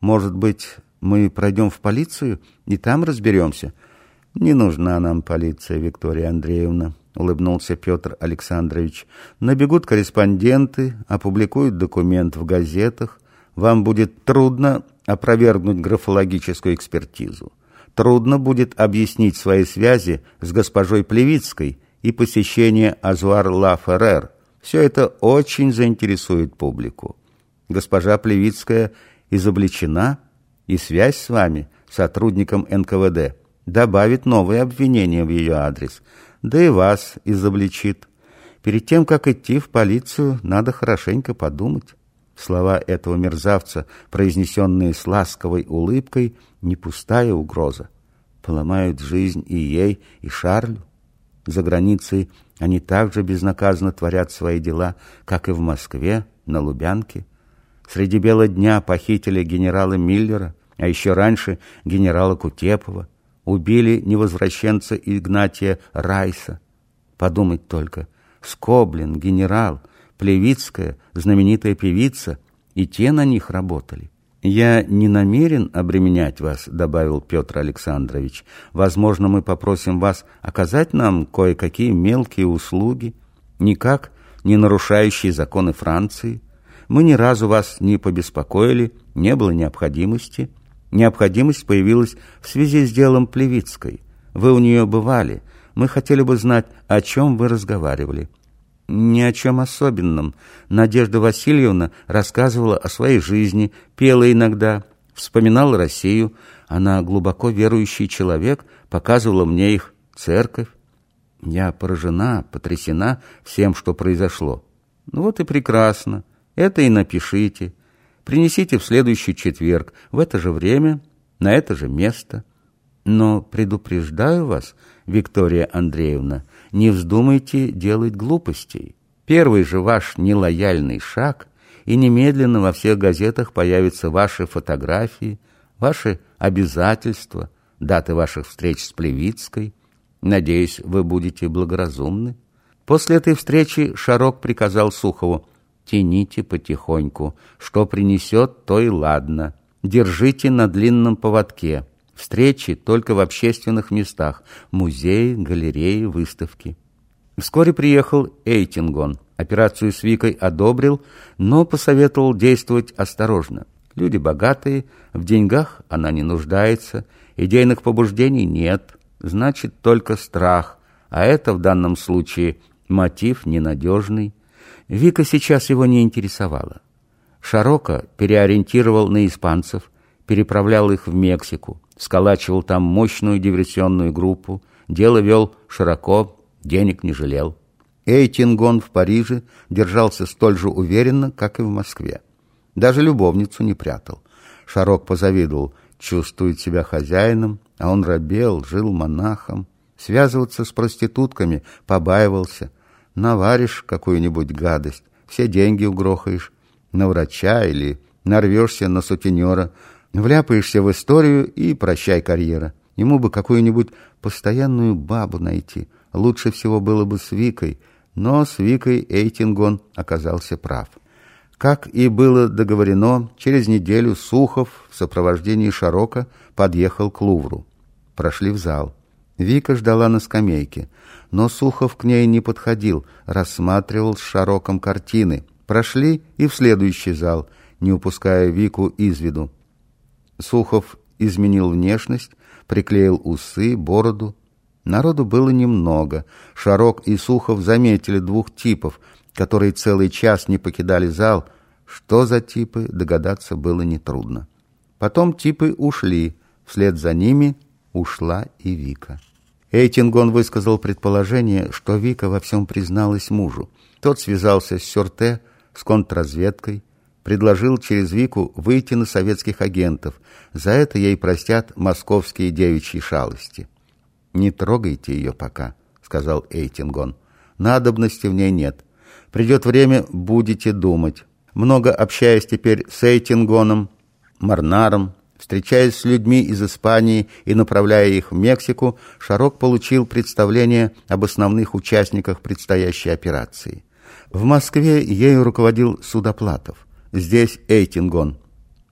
Может быть, мы пройдем в полицию и там разберемся? Не нужна нам полиция, Виктория Андреевна, улыбнулся Петр Александрович. Набегут корреспонденты, опубликуют документ в газетах. Вам будет трудно опровергнуть графологическую экспертизу. Трудно будет объяснить свои связи с госпожой Плевицкой и посещение Азуар Ла Феррер. Все это очень заинтересует публику. Госпожа Плевицкая изобличена, и связь с вами, сотрудником НКВД, добавит новые обвинения в ее адрес, да и вас изобличит. Перед тем, как идти в полицию, надо хорошенько подумать. Слова этого мерзавца, произнесенные с ласковой улыбкой, не пустая угроза. Поломают жизнь и ей, и Шарлю. За границей они также безнаказанно творят свои дела, как и в Москве, на Лубянке. Среди бела дня похитили генерала Миллера, а еще раньше генерала Кутепова. Убили невозвращенца Игнатия Райса. Подумать только, Скоблин, генерал, Плевицкая, знаменитая певица, и те на них работали. «Я не намерен обременять вас», — добавил Петр Александрович. «Возможно, мы попросим вас оказать нам кое-какие мелкие услуги, никак не нарушающие законы Франции. Мы ни разу вас не побеспокоили, не было необходимости. Необходимость появилась в связи с делом Плевицкой. Вы у нее бывали. Мы хотели бы знать, о чем вы разговаривали». Ни о чем особенном. Надежда Васильевна рассказывала о своей жизни, пела иногда, вспоминала Россию. Она глубоко верующий человек, показывала мне их церковь. Я поражена, потрясена всем, что произошло. Ну вот и прекрасно. Это и напишите. Принесите в следующий четверг, в это же время, на это же место. Но предупреждаю вас, Виктория Андреевна, не вздумайте делать глупостей. Первый же ваш нелояльный шаг, и немедленно во всех газетах появятся ваши фотографии, ваши обязательства, даты ваших встреч с Плевицкой. Надеюсь, вы будете благоразумны. После этой встречи Шарок приказал Сухову, «Тяните потихоньку, что принесет, то и ладно. Держите на длинном поводке». Встречи только в общественных местах – музеи, галереи, выставки. Вскоре приехал Эйтингон. Операцию с Викой одобрил, но посоветовал действовать осторожно. Люди богатые, в деньгах она не нуждается, идейных побуждений нет, значит только страх, а это в данном случае мотив ненадежный. Вика сейчас его не интересовала. Шарока переориентировал на испанцев, переправлял их в Мексику сколачивал там мощную диверсионную группу, дело вел широко, денег не жалел. Эйтингон в Париже держался столь же уверенно, как и в Москве. Даже любовницу не прятал. Шарок позавидовал, чувствует себя хозяином, а он робел, жил монахом. Связываться с проститутками побаивался. Наваришь какую-нибудь гадость, все деньги угрохаешь на врача или нарвешься на сутенера, Вляпаешься в историю и прощай карьера. Ему бы какую-нибудь постоянную бабу найти. Лучше всего было бы с Викой, но с Викой Эйтингон оказался прав. Как и было договорено, через неделю Сухов в сопровождении Шарока подъехал к Лувру. Прошли в зал. Вика ждала на скамейке, но Сухов к ней не подходил, рассматривал с Шароком картины. Прошли и в следующий зал, не упуская Вику из виду. Сухов изменил внешность, приклеил усы, бороду. Народу было немного. Шарок и Сухов заметили двух типов, которые целый час не покидали зал. Что за типы, догадаться было нетрудно. Потом типы ушли. Вслед за ними ушла и Вика. Эйтингон высказал предположение, что Вика во всем призналась мужу. Тот связался с Сюрте, с контрразведкой, предложил через Вику выйти на советских агентов. За это ей простят московские девичьи шалости. «Не трогайте ее пока», — сказал Эйтингон. «Надобности в ней нет. Придет время, будете думать. Много общаясь теперь с Эйтингоном, Марнаром, Встречаясь с людьми из Испании и направляя их в Мексику, Шарок получил представление об основных участниках предстоящей операции. В Москве ею руководил Судоплатов здесь Эйтингон.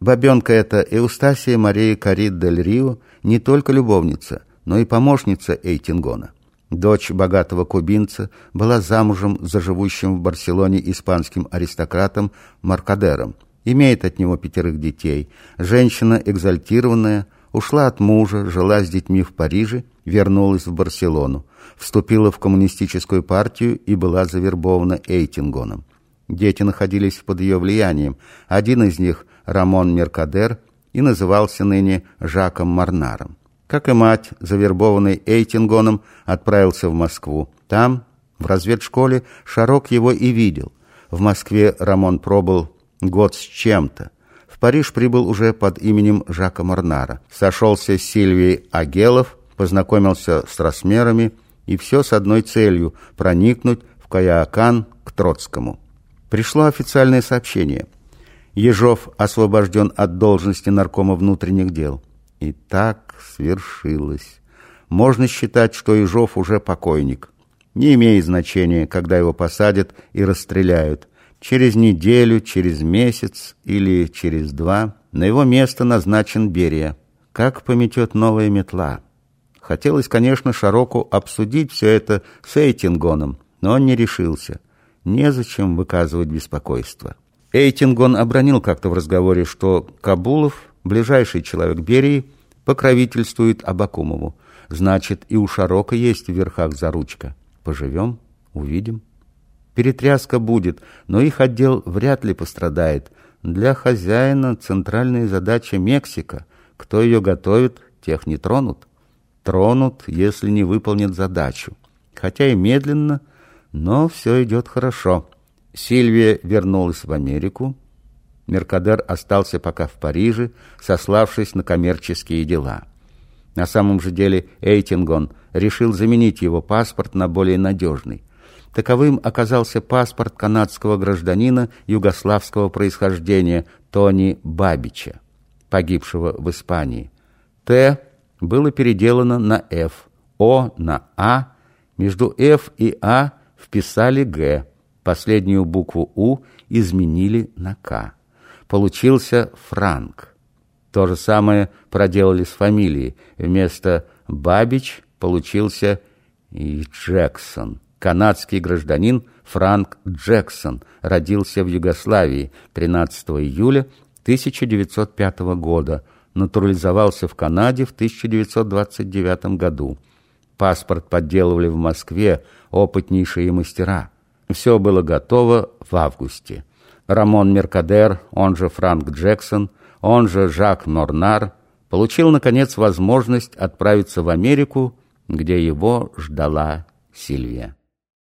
Бабенка эта Эустасия Мария Карид дель Рио не только любовница, но и помощница Эйтингона. Дочь богатого кубинца была замужем за живущим в Барселоне испанским аристократом Маркадером, имеет от него пятерых детей. Женщина экзальтированная, ушла от мужа, жила с детьми в Париже, вернулась в Барселону, вступила в коммунистическую партию и была завербована Эйтингоном. Дети находились под ее влиянием. Один из них, Рамон Меркадер, и назывался ныне Жаком Марнаром. Как и мать, завербованный Эйтингоном, отправился в Москву. Там, в разведшколе, Шарок его и видел. В Москве Рамон пробыл год с чем-то. В Париж прибыл уже под именем Жака Марнара. Сошелся с Сильвией Агелов, познакомился с Росмерами, и все с одной целью – проникнуть в Каяакан к Троцкому. Пришло официальное сообщение. Ежов освобожден от должности наркома внутренних дел. И так свершилось. Можно считать, что Ежов уже покойник. Не имеет значения, когда его посадят и расстреляют. Через неделю, через месяц или через два на его место назначен Берия. Как пометет новая метла. Хотелось, конечно, Шароку обсудить все это с Эйтингоном, но он не решился. Незачем выказывать беспокойство. Эйтингон обронил как-то в разговоре, что Кабулов, ближайший человек Берии, покровительствует Абакумову. Значит, и у Шарока есть в верхах заручка. Поживем, увидим. Перетряска будет, но их отдел вряд ли пострадает. Для хозяина центральная задача Мексика. Кто ее готовит, тех не тронут. Тронут, если не выполнят задачу. Хотя и медленно, но все идет хорошо. Сильвия вернулась в Америку. Меркадер остался пока в Париже, сославшись на коммерческие дела. На самом же деле Эйтингон решил заменить его паспорт на более надежный. Таковым оказался паспорт канадского гражданина югославского происхождения Тони Бабича, погибшего в Испании. «Т» было переделано на «Ф», «О» на «А», между «Ф» и «А» вписали «Г», последнюю букву «У» изменили на «К». Получился Франк. То же самое проделали с фамилией. Вместо Бабич получился и Джексон. Канадский гражданин Франк Джексон родился в Югославии 13 июля 1905 года, натурализовался в Канаде в 1929 году. Паспорт подделывали в Москве опытнейшие мастера. Все было готово в августе. Рамон Меркадер, он же Франк Джексон, он же Жак Норнар, получил, наконец, возможность отправиться в Америку, где его ждала Сильвия.